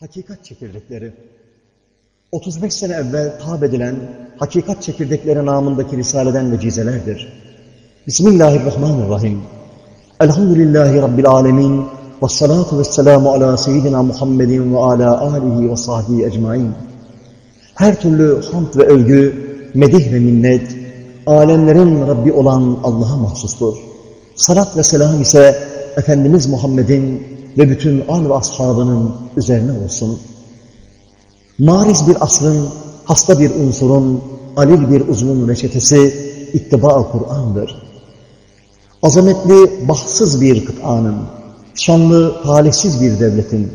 Hakikat çekirdekleri 35 sene evvel tab edilen Hakikat çekirdekleri namındaki risaleden vecizelerdir. Bismillahirrahmanirrahim. Elhamdülillahi Rabbil alemin. Ve salatu ve selamu ala seyyidina Muhammedin ve ala alihi ve sahbihi ecmain. Her türlü hamd ve övgü, medih ve minnet, alemlerin Rabbi olan Allah'a mahsustur. Salat ve selam ise Efendimiz Muhammed'in ve bütün al ve ashabının üzerine olsun. Mariz bir asrın, hasta bir unsurun, alil bir uzvun reçetesi ittiba Kur'an'dır. Azametli, bahtsız bir kıtanın, şanlı, talihsiz bir devletin,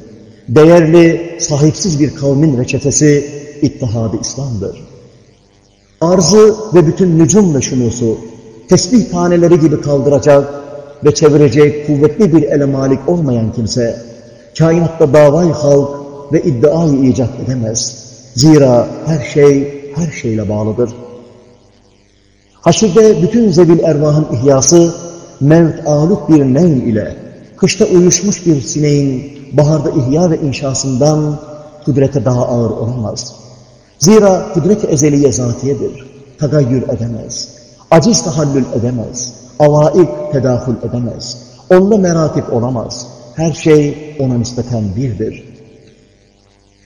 değerli, sahipsiz bir kavmin reçetesi ittihadı İslam'dır. Arzı ve bütün nücum ve şumusu, tesbih taneleri gibi kaldıracak ve çevirecek kuvvetli bir ele malik olmayan kimse, kainatta davayı halk ve iddiayı icat edemez. Zira her şey, her şeyle bağlıdır. Haşirde bütün zevil ervahın ihyası, mevt aluk bir nevm ile, kışta uyuşmuş bir sineğin baharda ihya ve inşasından kudrete daha ağır olamaz. Zira kudret-i ezeliye zatiyedir, tagayyür edemez, aciz tahallül edemez, avaik tedahül edemez, onda merakip olamaz, her şey ona nispeten birdir.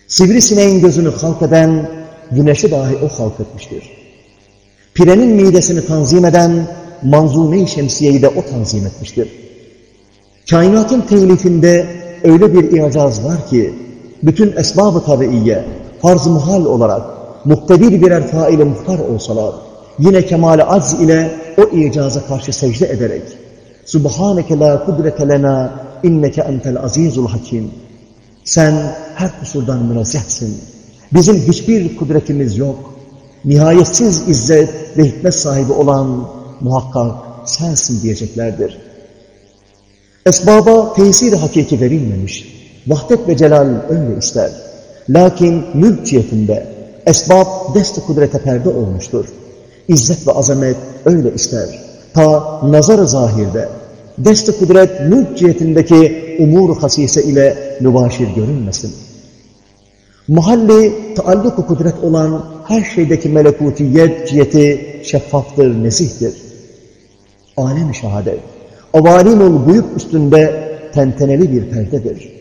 Sivrisineğin gözünü halk eden, güneşi dahi o halk etmiştir. Pirenin midesini tanzim eden, manzume-i şemsiyeyi de o tanzim etmiştir. Kainatın telifinde öyle bir icaz var ki, bütün esbab-ı tabiiye, farz-ı muhal olarak, muhtedir birer faile muhtar olsalar, yine kemal acz ile o icaza karşı secde ederek, Subhaneke la kudrete lena inneke entel azizul hakim. Sen her kusurdan münezzehsin. Bizim hiçbir kudretimiz yok. Nihayetsiz izzet ve hikmet sahibi olan muhakkak sensin diyeceklerdir. Esbaba tesir hakiki verilmemiş. Vahdet ve celal öyle ister. Lakin mülk esbab dest kudrete perde olmuştur. İzzet ve azamet öyle ister. Ta nazar-ı zahirde dest kudret mülk cihetindeki umur hasise ile mübaşir görünmesin. Mahalli taalluk kudret olan her şeydeki melekutiyet ciheti şeffaftır, nezihtir. Alem-i şehadet, avalimul buyuk üstünde tenteneli bir perdedir.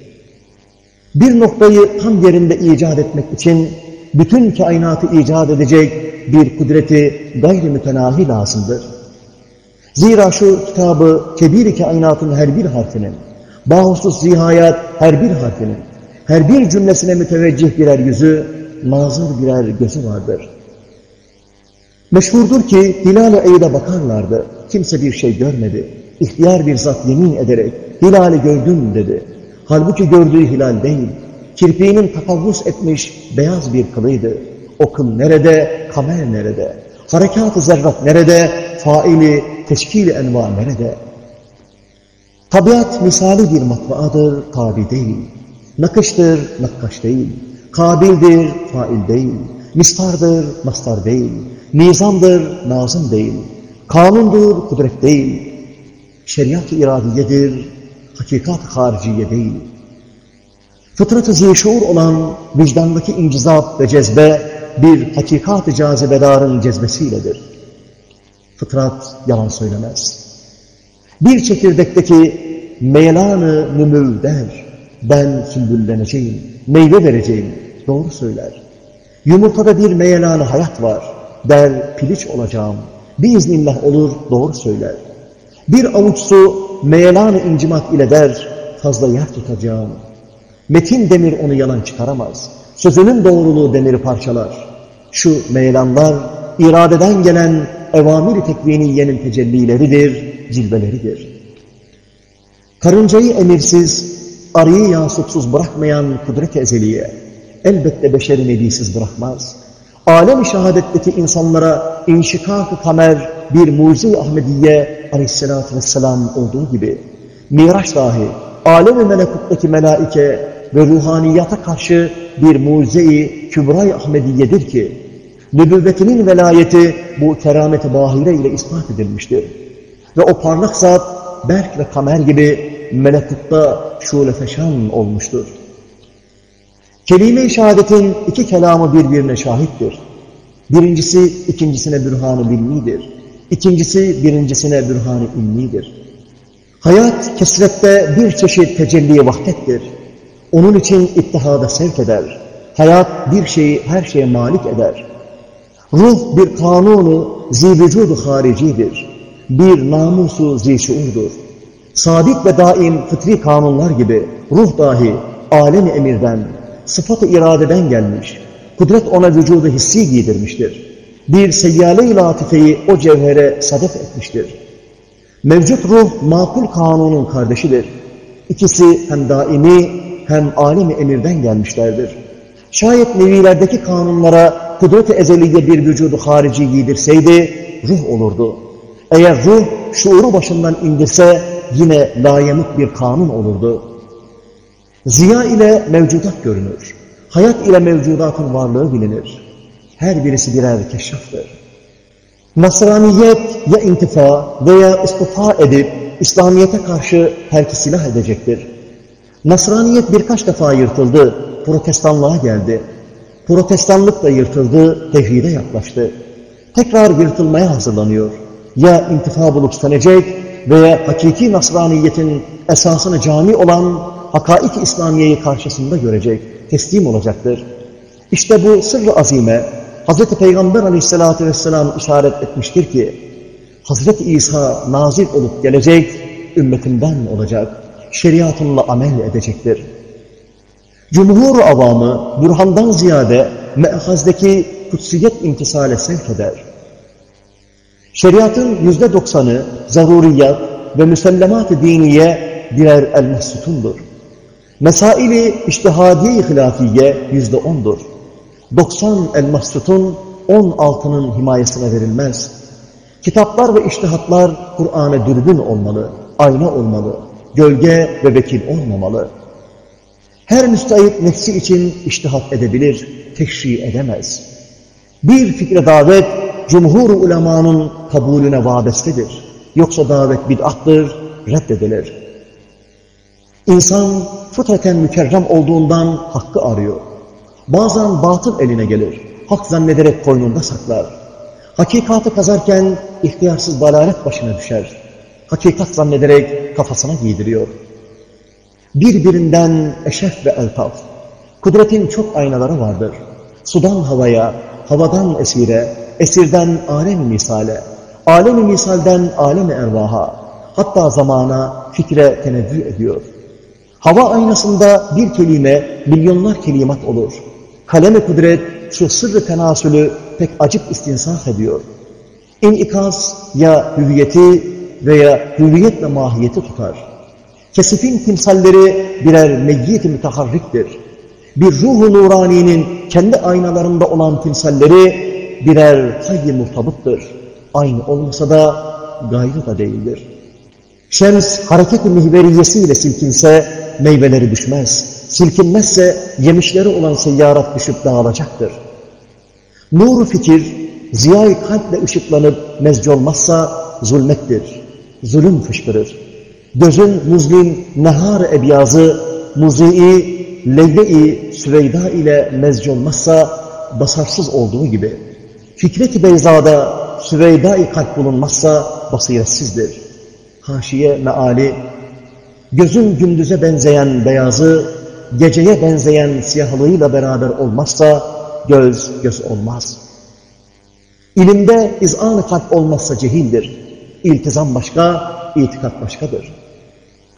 Bir noktayı tam yerinde icat etmek için bütün kainatı icat edecek bir kudreti gayri mütenahi lazımdır. Zira şu kitabı kebir kainatın her bir harfinin, bahusus zihayat her bir harfinin, her bir cümlesine müteveccih birer yüzü, nazır birer gözü vardır. Meşhurdur ki hilal-i eyde bakarlardı. Kimse bir şey görmedi. İhtiyar bir zat yemin ederek hilali gördüm dedi. Halbuki gördüğü hilal değil. Kirpiğinin takavvus etmiş beyaz bir kılıydı. O kıl nerede, kamer nerede? Harekat-ı zerrat nerede? Faili, teşkil enva nerede? Tabiat misali bir matbaadır, tabi değil. Nakıştır, nakkaş değil. Kabildir, fail değil. Mistardır, mastar değil. Nizamdır, nazım değil. Kanundur, kudret değil. Şeriat-ı iradiyedir, hakikat-ı hariciye değil. Fıtrat-ı olan vicdandaki incizap ve cezbe bir hakikat-ı cazibedarın cezbesiyledir. Fıtrat yalan söylemez. Bir çekirdekteki meylanı nümül der. Ben sümbülleneceğim, meyve vereceğim. Doğru söyler. Yumurtada bir meyelanı hayat var. Der piliç olacağım. Biiznillah olur, doğru söyler. Bir avuç su meyelanı incimat ile der. Fazla yer tutacağım. Metin demir onu yalan çıkaramaz. Sözünün doğruluğu demiri parçalar. Şu meyelanlar iradeden gelen evamir-i tekviniyenin tecellileridir, cilveleridir. Karıncayı emirsiz, arıyı yasutsuz bırakmayan kudret-i ezeliye, elbette beşeri nebisiz bırakmaz. Alem-i şehadetteki insanlara inşikak-ı kamer bir mucize-i Ahmediye aleyhissalatü vesselam olduğu gibi, Miraç dahi, alem-i melekuttaki melaike ve ruhaniyata karşı bir mucize-i kübra-i Ahmediye'dir ki, nübüvvetinin velayeti bu keramet-i bahire ile ispat edilmiştir. Ve o parlak zat, Berk ve Kamer gibi melekutta şule feşan olmuştur. Kelime-i şehadetin iki kelamı birbirine şahittir. Birincisi ikincisine bürhan-ı bilmidir. İkincisi birincisine bürhan-ı ilmidir. Hayat kesrette bir çeşit tecelli vahdettir. Onun için ittihada sevk eder. Hayat bir şeyi her şeye malik eder. Ruh bir kanunu zivücudu haricidir. Bir namusu zişuurdur. Sabit ve daim fıtri kanunlar gibi ruh dahi alem emirden, sıfat-ı iradeden gelmiş. Kudret ona vücudu hissi giydirmiştir. Bir seyyale-i latifeyi o cevhere sadef etmiştir. Mevcut ruh makul kanunun kardeşidir. İkisi hem daimi hem alem emirden gelmişlerdir. Şayet nevilerdeki kanunlara kudret-i ezeliye bir vücudu harici giydirseydi, ruh olurdu. Eğer ruh şuuru başından indirse, yine layemut bir kanun olurdu. Ziya ile mevcudat görünür. Hayat ile mevcudatın varlığı bilinir. Her birisi birer keşaftır. Nasraniyet ya intifa veya istifa edip İslamiyet'e karşı terki silah edecektir. Nasraniyet birkaç defa yırtıldı, protestanlığa geldi. Protestanlık da yırtıldı, tevhide yaklaştı. Tekrar yırtılmaya hazırlanıyor. Ya intifa bulup tükenecek veya hakiki Nasraniyetin esasını cami olan hakaik İslamiye'yi karşısında görecek, teslim olacaktır. İşte bu sırrı azime Hz. Peygamber aleyhissalatü vesselam işaret etmiştir ki Hz. İsa nazil olup gelecek, ümmetimden olacak, şeriatınla amel edecektir. Cumhur avamı burhandan ziyade me'hazdeki kutsiyet imtisale sevk eder. Şeriatın yüzde doksanı zaruriyat ve müsellemat-ı diniye birer el-messutundur. Mesaili iştihadiye-i hilafiye yüzde ondur. 90 elmasçutun 16'nın himayesine verilmez. Kitaplar ve iştihatlar Kur'an'a dürbün olmalı, ayna olmalı, gölge ve vekil olmamalı. Her müstahit nefsi için iştihat edebilir, teşri edemez. Bir fikre davet, cumhur ulemanın kabulüne vabestedir. Yoksa davet bid'attır, reddedilir. İnsan fıtraten mükerrem olduğundan hakkı arıyor. Bazen batıl eline gelir. Hak zannederek koynunda saklar. Hakikatı kazarken ihtiyarsız dalalet başına düşer. Hakikat zannederek kafasına giydiriyor. Birbirinden eşef ve eltaf. Kudretin çok aynaları vardır. Sudan havaya, havadan esire, esirden alem misale, alem misalden alem ervaha, hatta zamana, fikre tenezzül ediyor. Hava aynasında bir kelime milyonlar kelimat olur. Kaleme kudret şu sırrı tenasülü pek acip istinsaf ediyor. İnikaz ya hüviyeti veya hüviyetle mahiyeti tutar. Kesifin timsalleri birer meyyit-i müteharriktir. Bir ruh-u nuraninin kendi aynalarında olan timsalleri birer hayy-i muhtabıttır. Aynı olmasa da gayrı da değildir. Şems hareket-i mihveriyesiyle silkinse meyveleri düşmez. Silkinmezse yemişleri olan seyyarat düşüp dağılacaktır. Nur fikir, ziyayı kalple ışıklanıp mezci olmazsa zulmettir. Zulüm fışkırır. Gözün muzlim nehar ebyazı, muzi'i, leybe-i süveyda ile mezci olmazsa basarsız olduğu gibi. Fikret-i beyzada süveyda-i kalp bulunmazsa basiretsizdir. Haşiye meali, gözün gündüze benzeyen beyazı, geceye benzeyen siyahlığıyla beraber olmazsa göz göz olmaz. İlimde izan-ı kalp olmazsa cehildir. İltizam başka, itikat başkadır.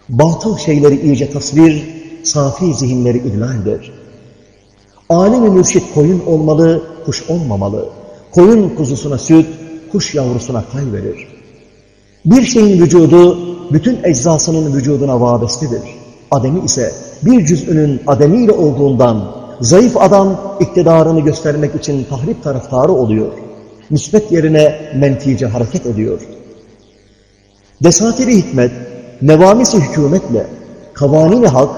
Batıl şeyleri iyice tasvir, safi zihinleri idlaldir. Alem-i mürşit koyun olmalı, kuş olmamalı. Koyun kuzusuna süt, kuş yavrusuna pay verir. Bir şeyin vücudu, bütün eczasının vücuduna vabestedir. Ademi ise bir cüz'ünün ademiyle olduğundan zayıf adam iktidarını göstermek için tahrip taraftarı oluyor. Müsbet yerine menfice hareket ediyor. Desatiri hikmet, nevamisi hükümetle, kavanini hak,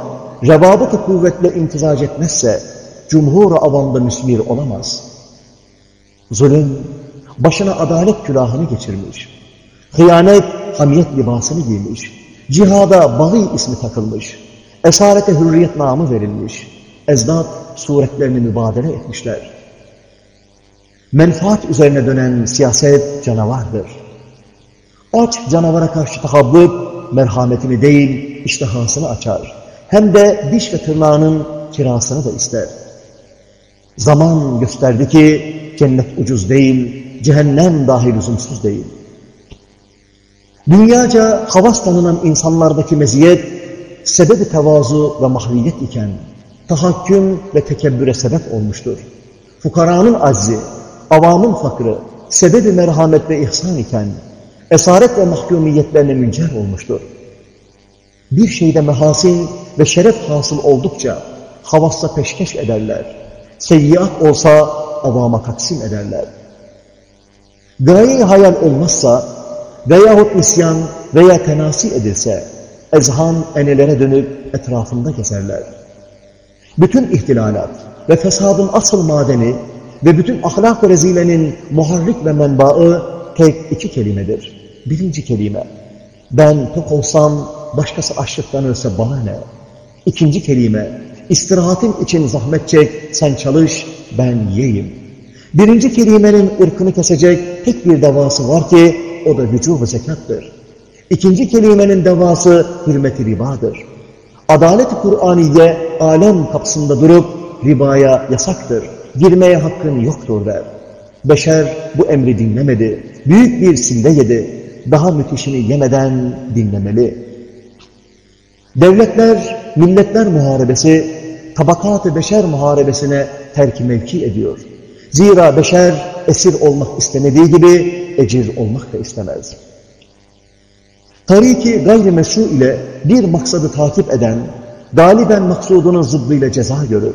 revabat-ı kuvvetle imtizac etmezse, cumhur-u avamda müsmir olamaz. Zulüm, başına adalet külahını geçirmiş. Hıyanet, hamiyet libasını giymiş. Cihada bağı ismi takılmış. Esarete hürriyet namı verilmiş. ezdad suretlerini mübadele etmişler. Menfaat üzerine dönen siyaset canavardır. Aç canavara karşı tahabbüt, merhametini değil, iştihasını açar. Hem de diş ve tırnağının kirasını da ister. Zaman gösterdi ki cennet ucuz değil, cehennem dahi lüzumsuz değil. Dünyaca havas tanınan insanlardaki meziyet, sebebi tevazu ve mahviyet iken, tahakküm ve tekebbüre sebep olmuştur. Fukaranın azzi, avamın fakrı, sebebi merhamet ve ihsan iken, esaret ve mahkumiyetlerine müncer olmuştur. Bir şeyde mehasin ve şeref hasıl oldukça havasla peşkeş ederler. Seyyiat olsa avama taksim ederler. Gaye hayal olmazsa veyahut isyan veya tenasi edilse ezhan enelere dönüp etrafında gezerler. Bütün ihtilalat ve fesadın asıl madeni ve bütün ahlak rezilenin muharrik ve menbaı tek iki kelimedir. Birinci kelime, ben tok olsam başkası açlıktan ölse bana ne? İkinci kelime, istirahatin için zahmet çek, sen çalış, ben yiyeyim. Birinci kelimenin ırkını kesecek tek bir devası var ki, o da vücubu zekattır. İkinci kelimenin devası hürmet-i ribadır. Adalet-i Kur'aniye alem kapısında durup ribaya yasaktır. Girmeye hakkın yoktur der. Beşer bu emri dinlemedi. Büyük bir sinde yedi. Daha müthişini yemeden dinlemeli. Devletler, milletler muharebesi, tabakat-ı beşer muharebesine terk mevki ediyor. Zira beşer esir olmak istemediği gibi ecir olmak da istemez. Tariki gayrimeşru ile bir maksadı takip eden, galiben maksudunun zıddıyla ceza görür.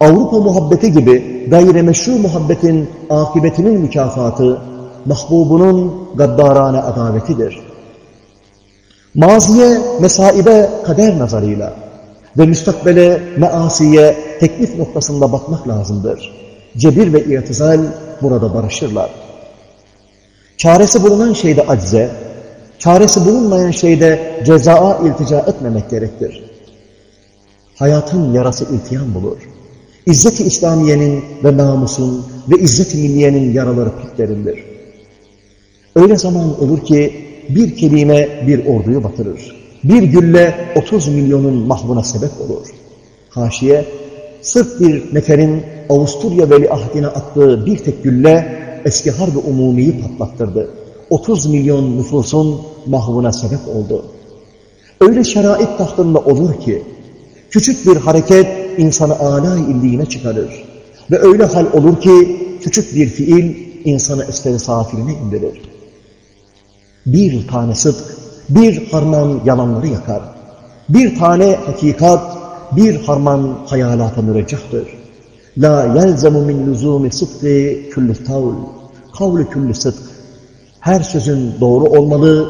Avrupa muhabbeti gibi gayrimeşru muhabbetin akıbetinin mükafatı, mahbubunun gaddarane adavetidir. Maziye, mesaibe kader nazarıyla ve müstakbele, measiye, teklif noktasında bakmak lazımdır. Cebir ve irtizal burada barışırlar. Çaresi bulunan şeyde acize, çaresi bulunmayan şeyde cezaa iltica etmemek gerektir. Hayatın yarası iltiyan bulur. İzzet-i İslamiye'nin ve namusun ve İzzet-i Milliye'nin yaraları pek. Öyle zaman olur ki bir kelime bir orduyu batırır. Bir gülle 30 milyonun mahvına sebep olur. Haşiye, sırf bir neferin Avusturya veliahdine attığı bir tek gülle eski harbi umumiyi patlattırdı. 30 milyon nüfusun mahvına sebep oldu. Öyle şerait tahtında olur ki, küçük bir hareket insanı âlâ illiğine çıkarır. Ve öyle hal olur ki, küçük bir fiil insanı esferi safiline indirir. Bir tane sıdk, bir harman yalanları yakar. Bir tane hakikat, bir harman hayalata müreccahtır. La yelzemu min lüzumi sıdkı küllü tavl, kavlu küllü sıdk. Her sözün doğru olmalı,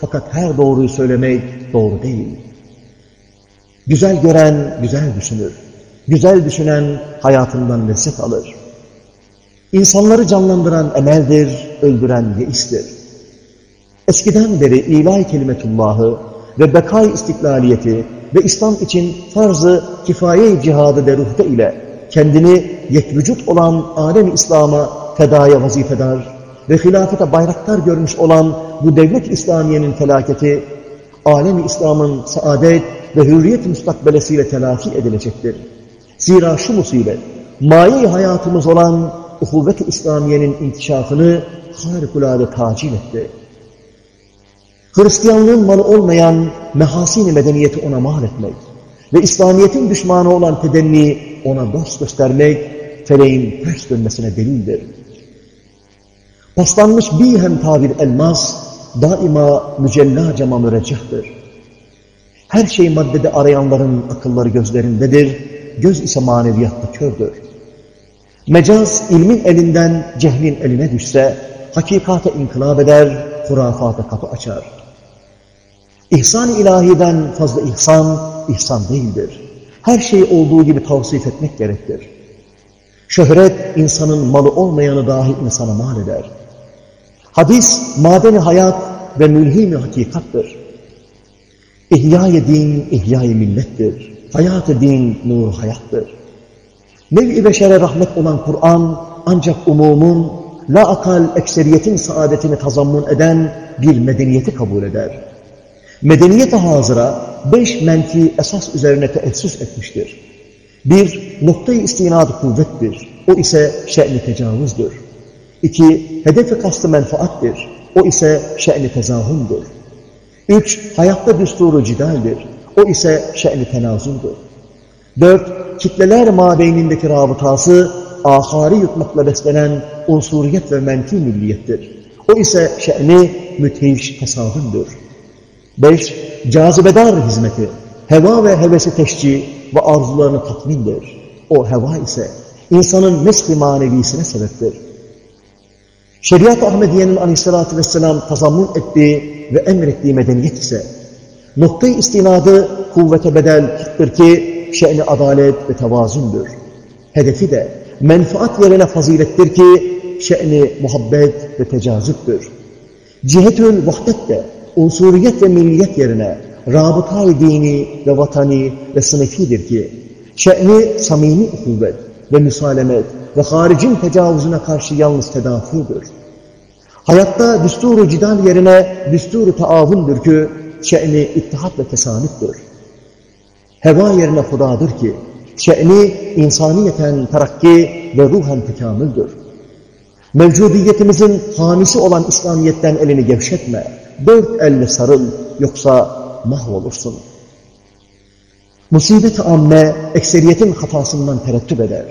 fakat her doğruyu söylemek doğru değil. Güzel gören güzel düşünür. Güzel düşünen hayatından lezzet alır. İnsanları canlandıran emeldir, öldüren yeistir. Eskiden beri ilahi kelimetullahı ve bekay istiklaliyeti ve İslam için farz-ı kifaye cihadı deruhte ile kendini yekvücut olan alem İslam'a fedaya vazifedar ve hilafete bayraktar görmüş olan bu devlet İslamiye'nin felaketi, alem İslam'ın saadet ve hürriyet müstakbelesiyle telafi edilecektir. Zira şu musibet, mayi hayatımız olan uhuvvet-i İslamiye'nin inkişafını harikulade tacil etti. Hristiyanlığın malı olmayan mehasin medeniyeti ona mal etmek ve İslamiyet'in düşmanı olan tedenni ona dost göstermek feleğin ters dönmesine delildir. Paslanmış bir hem tabir elmas daima mücella cama müreccahtır. Her şey maddede arayanların akılları gözlerindedir, göz ise maneviyatta kördür. Mecaz ilmin elinden cehlin eline düşse, hakikate inkılap eder, hurafata kapı açar. İhsan ilahiden fazla ihsan, ihsan değildir. Her şey olduğu gibi tavsif etmek gerektir. Şöhret insanın malı olmayanı dahi insana mal eder. Hadis, madeni hayat ve mülhim-i hakikattır. İhya-i din, ihya millettir. Hayat-ı din nur hayattır. Nev-i beşere rahmet olan Kur'an ancak umumun, la akal ekseriyetin saadetini tazammun eden bir medeniyeti kabul eder. Medeniyet-i hazıra beş menfi esas üzerine teessüs etmiştir. Bir, noktayı istinadı kuvvettir. O ise şe'ni tecavüzdür. İki, hedefi kastı menfaattir. O ise şe'ni tezahümdür. Üç, hayatta düsturu cidaldir. O ise şe'ni tenazuldur. Dört, kitleler mabeynindeki rabıtası ahari yutmakla beslenen unsuriyet ve menfi milliyettir. O ise şe'ni müthiş tesadümdür. Beş, cazibedar hizmeti, heva ve hevesi teşci ve arzularını tatmindir. O heva ise insanın meski manevisine sebeptir. Şeriat-ı Ahmediye'nin aleyhissalatü vesselam tazammun ettiği ve emrettiği medeniyet ise noktayı istinadı kuvvete bedel haktır ki şe'ni adalet ve tevazundur. Hedefi de menfaat yerine fazilettir ki şe'ni muhabbet ve tecazüttür. Cihetül vahdet de unsuriyet ve milliyet yerine rabıtay dini ve vatani ve sınıfidir ki şe'ni samimi kuvvet ve müsalemet ve haricin tecavüzüne karşı yalnız tedafudur. Hayatta düsturu cidal yerine düsturu taavundur ki şe'ni ittihat ve tesanüttür. Heva yerine hudadır ki şe'ni insaniyeten terakki ve ruhen tekamüldür. Mevcudiyetimizin hamisi olan İslamiyet'ten elini gevşetme. Dört elle sarıl yoksa mahvolursun. Musibet-i amme ekseriyetin hatasından terettüp eder.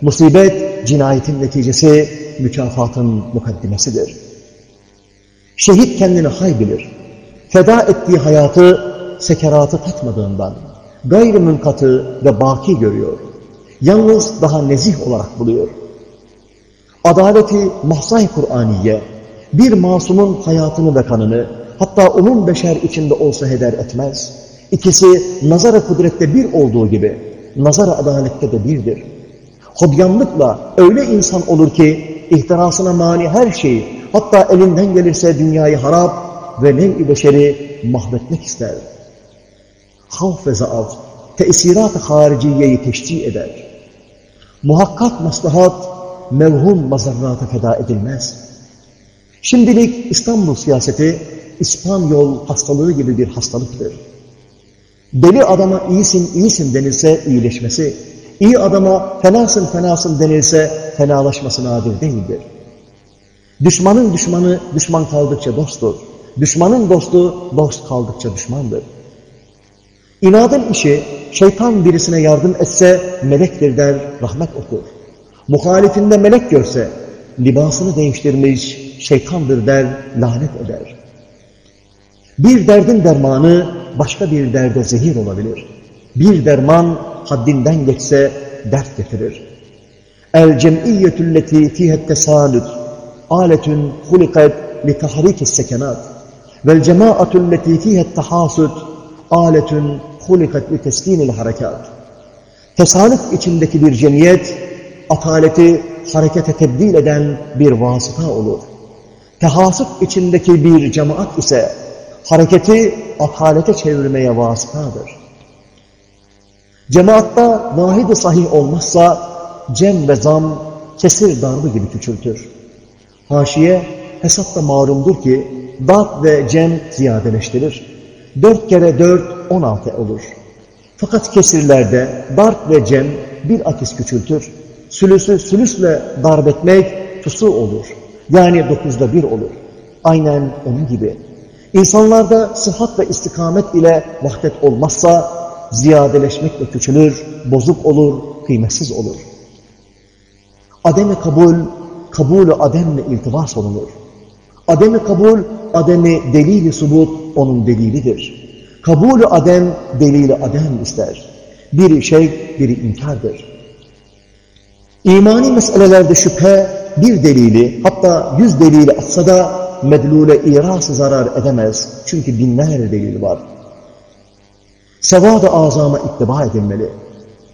Musibet cinayetin neticesi mükafatın mukaddimesidir. Şehit kendini hay bilir. Feda ettiği hayatı sekeratı tatmadığından gayri münkatı ve baki görüyor. Yalnız daha nezih olarak buluyor. Adaleti mahsay Kur'aniye bir masumun hayatını ve kanını hatta umum beşer içinde olsa heder etmez. İkisi nazara kudrette bir olduğu gibi nazara adalette de birdir. Hodyanlıkla öyle insan olur ki ihtirasına mani her şeyi hatta elinden gelirse dünyayı harap ve nev-i beşeri mahvetmek ister. Havf ve zaaf tesirat-ı hariciyeyi teşcih eder. Muhakkak maslahat mevhum mazarrata feda edilmez. Şimdilik İstanbul siyaseti İspanyol hastalığı gibi bir hastalıktır. Deli adama iyisin iyisin denilse iyileşmesi, iyi adama fenasın fenasın denilse fenalaşması nadir değildir. Düşmanın düşmanı düşman kaldıkça dosttur. Düşmanın dostu dost kaldıkça düşmandır. İnadın işi şeytan birisine yardım etse melektir der, rahmet okur. Muhalifinde melek görse libasını değiştirmiş şeytandır der, lanet eder. Bir derdin dermanı başka bir derde zehir olabilir. Bir derman haddinden geçse dert getirir. El cem'iyyetülleti fihet tesalüt aletün hulikat li tahrikis sekenat vel cemaatülleti fihet tahasüt aletün hulikat li teskinil harekat. Tesalüt içindeki bir cemiyet ataleti harekete tebdil eden bir vasıta olur. Tehasüt içindeki bir cemaat ise hareketi atalete çevirmeye vasıtadır. Cemaatta vahid sahih olmazsa cem ve zam kesir darbı gibi küçültür. Haşiye hesapta malumdur ki dat ve cem ziyadeleştirir. Dört kere dört on altı olur. Fakat kesirlerde darp ve cem bir akis küçültür. Sülüsü sülüsle darbetmek tusu olur. Yani dokuzda bir olur. Aynen onun gibi. İnsanlarda sıhhat ve istikamet ile vahdet olmazsa ziyadeleşmekle küçülür, bozuk olur, kıymetsiz olur. Ademi kabul, kabulü ademle iltibas olunur. Ademi kabul, ademi delili subut onun delilidir. Kabulü adem, delili adem ister. Biri şey, biri inkardır. İmani meselelerde şüphe bir delili, hatta yüz delili atsa da medlule irası zarar edemez. Çünkü binlerce delil var. Sevad-ı azama ittiba edilmeli.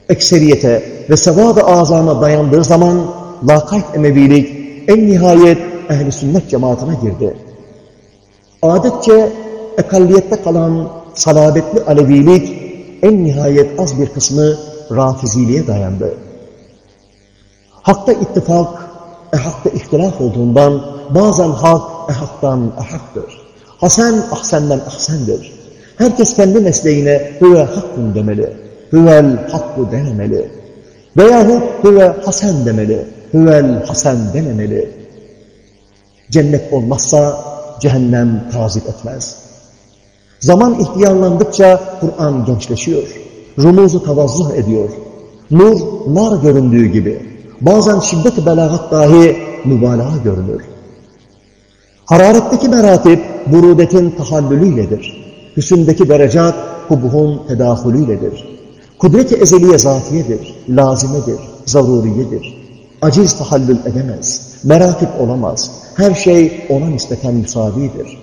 Ekseriyete ve sevad-ı azama dayandığı zaman lakayt emevilik en nihayet ehli sünnet cemaatine girdi. Adetçe ekalliyette kalan salabetli alevilik en nihayet az bir kısmı rafiziliğe dayandı. Hakta ittifak, ehakta ihtilaf olduğundan bazen hak ehaktan ehaktır. Hasen ahsenden ahsendir. Herkes kendi mesleğine hüve hakkun demeli. Hüvel hakku denemeli. Veyahut hüve hasen demeli. Hüvel hasen denemeli. Cennet olmazsa cehennem tazip etmez. Zaman ihtiyarlandıkça Kur'an gençleşiyor. Rumuzu tavazzuh ediyor. Nur, nar göründüğü gibi. Bazen şiddet-i belagat dahi mübalağa görünür. Hararetteki meratip burudetin tahallülüyledir. Hüsündeki derecat kubuhun tedahülüyledir. Kudret-i ezeliye zatiyedir, lazimedir, zaruriyedir. Aciz tahallül edemez, meratip olamaz. Her şey ona nispeten müsavidir.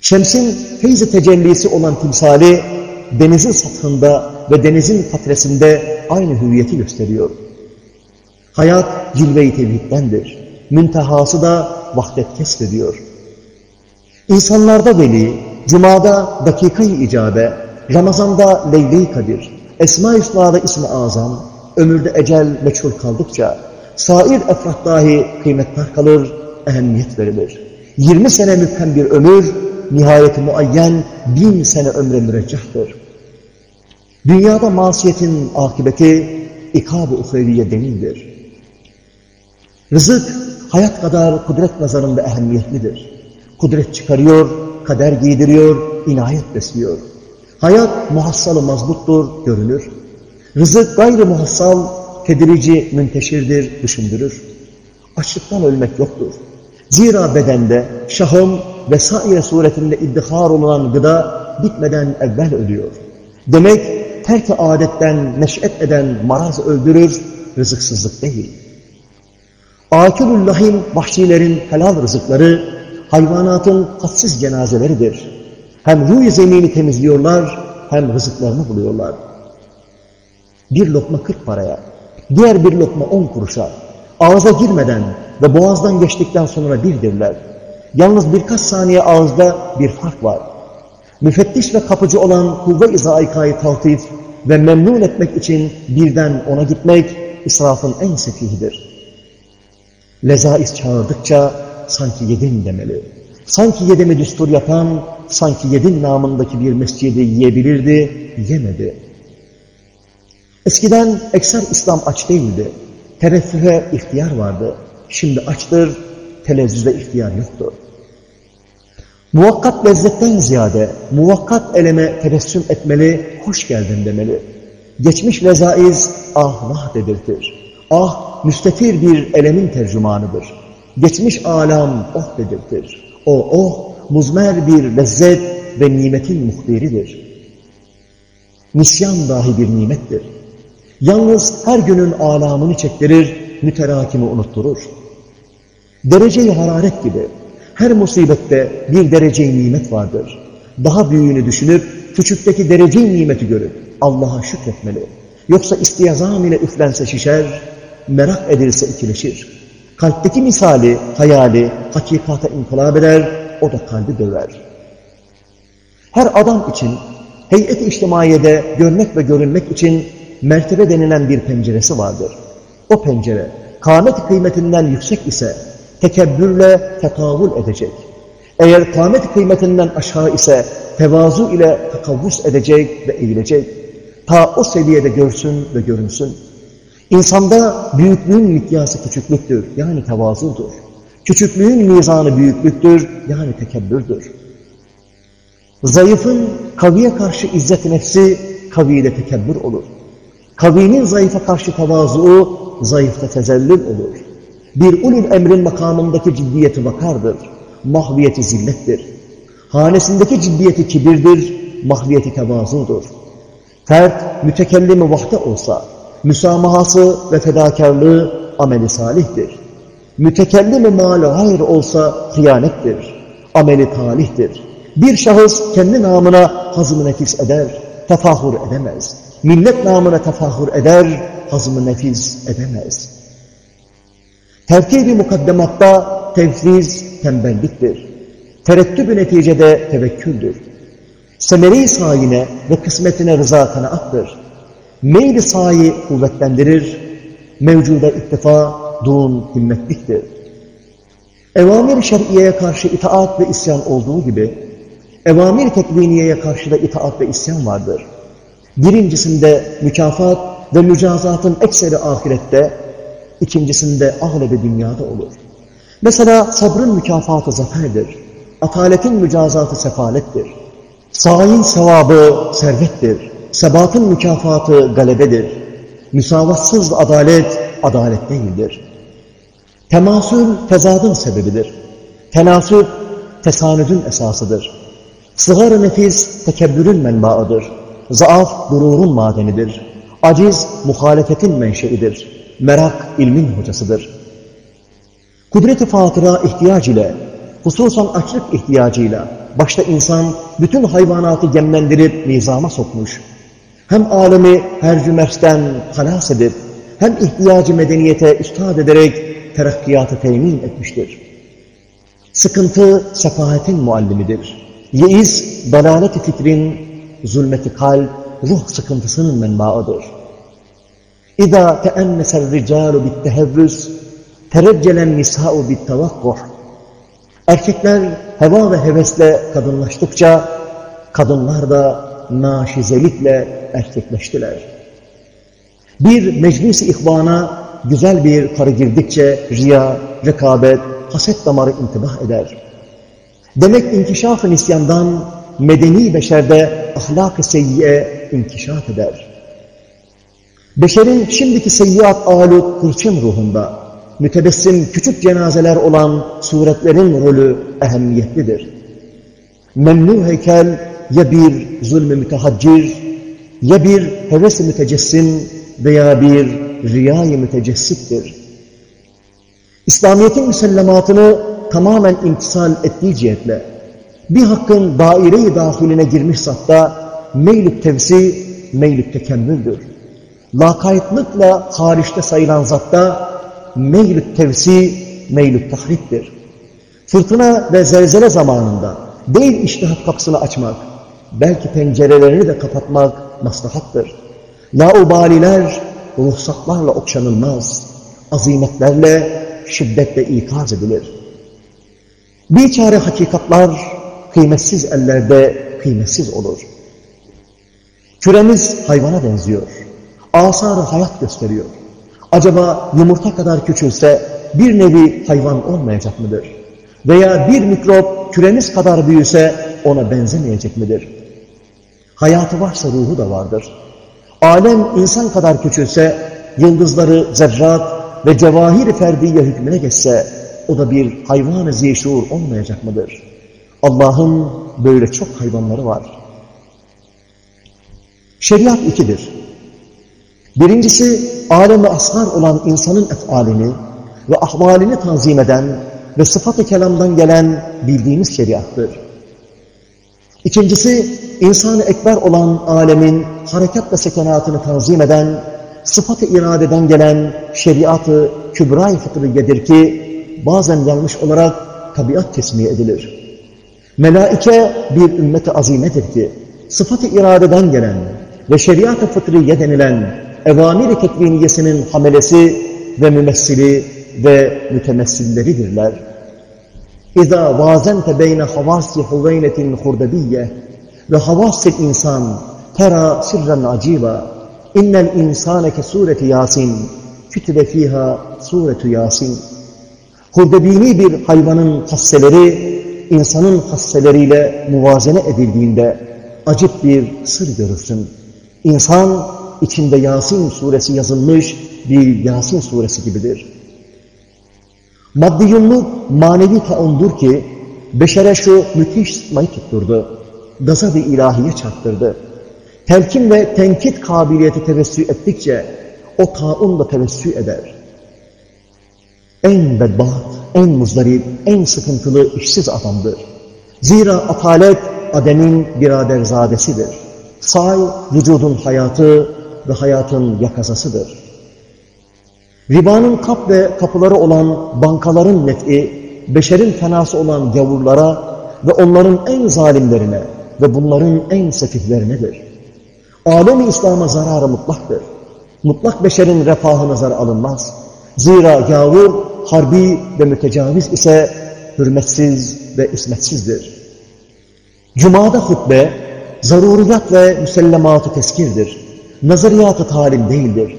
Şemsin feyz-i tecellisi olan timsali denizin sathında ve denizin katresinde aynı hüviyeti gösteriyor. Hayat cilve-i tevhiddendir. Müntehası da vahdet kesbediyor. İnsanlarda veli, Cuma'da dakikayı icabe, Ramazan'da Leyli Kadir, Esma-i Hüsna'da İsmi Azam, ömürde ecel meçhul kaldıkça, sair efrat dahi kıymetler kalır, ehemmiyet verilir. 20 sene müphem bir ömür, nihayeti muayyen bin sene ömre müreccahtır. Dünyada masiyetin akıbeti ikab-ı uhreviye denildir. Rızık hayat kadar kudret nazarında ehemmiyetlidir. Kudret çıkarıyor, kader giydiriyor, inayet besliyor. Hayat muhassalı mazbuttur, görünür. Rızık gayrı muhassal, tedirici, münteşirdir, düşündürür. Açlıktan ölmek yoktur. Zira bedende şahım vesaire suretinde iddihar olunan gıda bitmeden evvel ölüyor. Demek terk adetten neş'et eden maraz öldürür, rızıksızlık değil. Akülüllahim vahşilerin helal rızıkları, hayvanatın hassiz cenazeleridir. Hem ruh zemini temizliyorlar, hem rızıklarını buluyorlar. Bir lokma kırk paraya, diğer bir lokma on kuruşa, ağza girmeden ve boğazdan geçtikten sonra birdirler. Yalnız birkaç saniye ağızda bir fark var. Müfettiş ve kapıcı olan kuvve-i zaikayı taltif ve memnun etmek için birden ona gitmek israfın en sefihidir. Lezaiz çağırdıkça sanki yedin demeli. Sanki yedimi düstur yapan, sanki yedin namındaki bir mescidi yiyebilirdi, yemedi. Eskiden ekser İslam aç değildi. Tereffühe ihtiyar vardı. Şimdi açtır, telezzüde ihtiyar yoktur. Muvakkat lezzetten ziyade, muvakkat eleme tebessüm etmeli, hoş geldin demeli. Geçmiş lezaiz ah vah dedirtir. Ah müstetir bir elemin tercümanıdır. Geçmiş alam oh dedirtir. O oh muzmer bir lezzet ve nimetin muhtiridir. Nisyan dahi bir nimettir. Yalnız her günün alamını çektirir, müterakimi unutturur. Derece-i hararet gibi her musibette bir derece-i nimet vardır. Daha büyüğünü düşünüp küçükteki derece-i nimeti görüp Allah'a şükretmeli. Yoksa istiyazam ile üflense şişer, merak edilse ikileşir. Kalpteki misali, hayali, hakikata inkılap eder, o da kalbi döver. Her adam için, heyet-i içtimaiyede görmek ve görünmek için mertebe denilen bir penceresi vardır. O pencere, kâmet kıymetinden yüksek ise, tekebbürle tekavül edecek. Eğer kâmet kıymetinden aşağı ise, tevazu ile takavvus edecek ve eğilecek. Ta o seviyede görsün ve görünsün. İnsanda büyüklüğün mikyası küçüklüktür, yani tevazudur. Küçüklüğün mizanı büyüklüktür, yani tekebbürdür. Zayıfın kaviye karşı izzet nefsi, kavide tekebbür olur. Kavinin zayıfa karşı tevazuğu, zayıfta tezellül olur. Bir ulul emrin makamındaki ciddiyeti vakardır, mahviyeti zillettir. Hanesindeki ciddiyeti kibirdir, mahviyeti tevazudur. Fert mütekellimi vahde olsa, müsamahası ve fedakarlığı ameli salihtir. Mütekellimi mal hayır olsa hıyanettir, ameli talihtir. Bir şahıs kendi namına hazm nefis eder, tefahur edemez. Millet namına tefahur eder, hazm nefis edemez. Terkibi mukaddematta tevfiz tembelliktir. Terettübü neticede tevekküldür. Semeri sayine ve kısmetine rıza kanaattır. Meyli sayi kuvvetlendirir, mevcuda iktifa, dun himmetliktir. Evamir-i şer'iyeye karşı itaat ve isyan olduğu gibi, evamir-i tekviniyeye karşı da itaat ve isyan vardır. Birincisinde mükafat ve mücazatın ekseri ahirette, ikincisinde ahlebi dünyada olur. Mesela sabrın mükafatı zaferdir. Ataletin mücazatı sefalettir. Sain sevabı servettir. Sebatın mükafatı galebedir. Müsavatsız adalet, adalet değildir. Temasül tezadın sebebidir. Tenasüp tesanüdün esasıdır. Sıgar-ı nefis tekebbürün menbaıdır. Zaaf gururun madenidir. Aciz muhalefetin menşeidir. Merak ilmin hocasıdır. Kudret-i fatıra ihtiyac ile, hususan açlık ihtiyacıyla, başta insan bütün hayvanatı gemlendirip nizama sokmuş. Hem alemi her cümersten halas edip, hem ihtiyacı medeniyete üstad ederek terakkiyatı temin etmiştir. Sıkıntı sefahetin muallimidir. Yeiz, dalalet-i fikrin, zulmeti kalp, ruh sıkıntısının menbaıdır. İza teenneser ricalu bittehevvüs, tereccelen nisa'u bittevakkuh. Erkekler heva ve hevesle kadınlaştıkça, kadınlar da naşizelikle erkekleştiler. Bir meclis-i ihvana güzel bir karı girdikçe riya, rekabet, haset damarı intibah eder. Demek inkişaf-ı nisyandan medeni beşerde ahlak-ı seyyiye inkişaf eder. Beşerin şimdiki seyyiat alut hırçın ruhunda mütebessim küçük cenazeler olan suretlerin rolü ehemmiyetlidir. Memnu heykel ya bir zulmü mütehaccir, ya bir heves-i mütecessim veya bir riyayı mütecessittir. İslamiyet'in müsellematını tamamen imtisal ettiği cihetle bir hakkın daire-i dahiline girmiş zatta meylü tevsi, meylü tekemmüldür. Lakaytlıkla hariçte sayılan zatta meylü tevsi, meylü tahriptir. Fırtına ve zelzele zamanında değil iştihat kapısını açmak, belki pencerelerini de kapatmak maslahattır. Laubaliler ruhsatlarla okşanılmaz, azimetlerle, şiddetle ikaz edilir. Bir hakikatlar kıymetsiz ellerde kıymetsiz olur. Küremiz hayvana benziyor. Asar hayat gösteriyor. Acaba yumurta kadar küçülse bir nevi hayvan olmayacak mıdır? Veya bir mikrop küremiz kadar büyüse ona benzemeyecek midir? Hayatı varsa ruhu da vardır. Alem insan kadar küçülse, yıldızları zerrat ve cevahir ferdiye hükmüne geçse, o da bir hayvan-ı zişur olmayacak mıdır? Allah'ın böyle çok hayvanları var. Şeriat ikidir. Birincisi, alem-i asgar olan insanın efalini ve ahvalini tanzim eden ve sıfat-ı kelamdan gelen bildiğimiz şeriattır. İkincisi, insan-ı ekber olan alemin harekat ve sekenatını tanzim eden, sıfat-ı iradeden gelen şeriat-ı kübra-i fıtriyedir ki, bazen yanlış olarak tabiat tesmiye edilir. Melaike bir ümmet-i azimedir ki, sıfat-ı iradeden gelen ve şeriat-ı fıtriye denilen evamir-i tekviniyesinin hamelesi ve mümessili ve mütemessilleridirler. İza vazente beyne havasi huveynetin hurdebiyye ve havasil insan tera sirren aciba innel insane ke sureti yasin kütübe fiha suretu yasin hurdebini bir hayvanın hasseleri insanın hasseleriyle muvazene edildiğinde acip bir sır görürsün. İnsan içinde Yasin suresi yazılmış bir Yasin suresi gibidir. Maddi yumluk manevi taundur ki beşere şu müthiş sıtmayı tutturdu. Gazab-ı ilahiye çarptırdı. Telkin ve tenkit kabiliyeti tevessü ettikçe o taun da tevessü eder. En bedbaht, en muzdarip, en sıkıntılı işsiz adamdır. Zira atalet ademin biraderzadesidir. Say vücudun hayatı ve hayatın yakazasıdır. Ribanın kap ve kapıları olan bankaların nef'i, beşerin fenası olan gavurlara ve onların en zalimlerine ve bunların en sefihlerinedir. Alem-i İslam'a zararı mutlaktır. Mutlak beşerin refahı nazar alınmaz. Zira gavur, harbi ve mütecaviz ise hürmetsiz ve ismetsizdir. Cuma'da hutbe, zaruriyat ve müsellematı teskirdir. Nazariyatı talim değildir.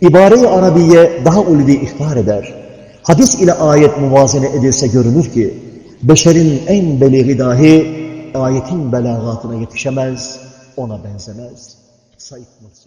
İbare-i Arabiye daha ulvi ihbar eder. Hadis ile ayet muvazene edilse görünür ki, beşerin en beliri dahi ayetin belagatına yetişemez, ona benzemez. Said Nursi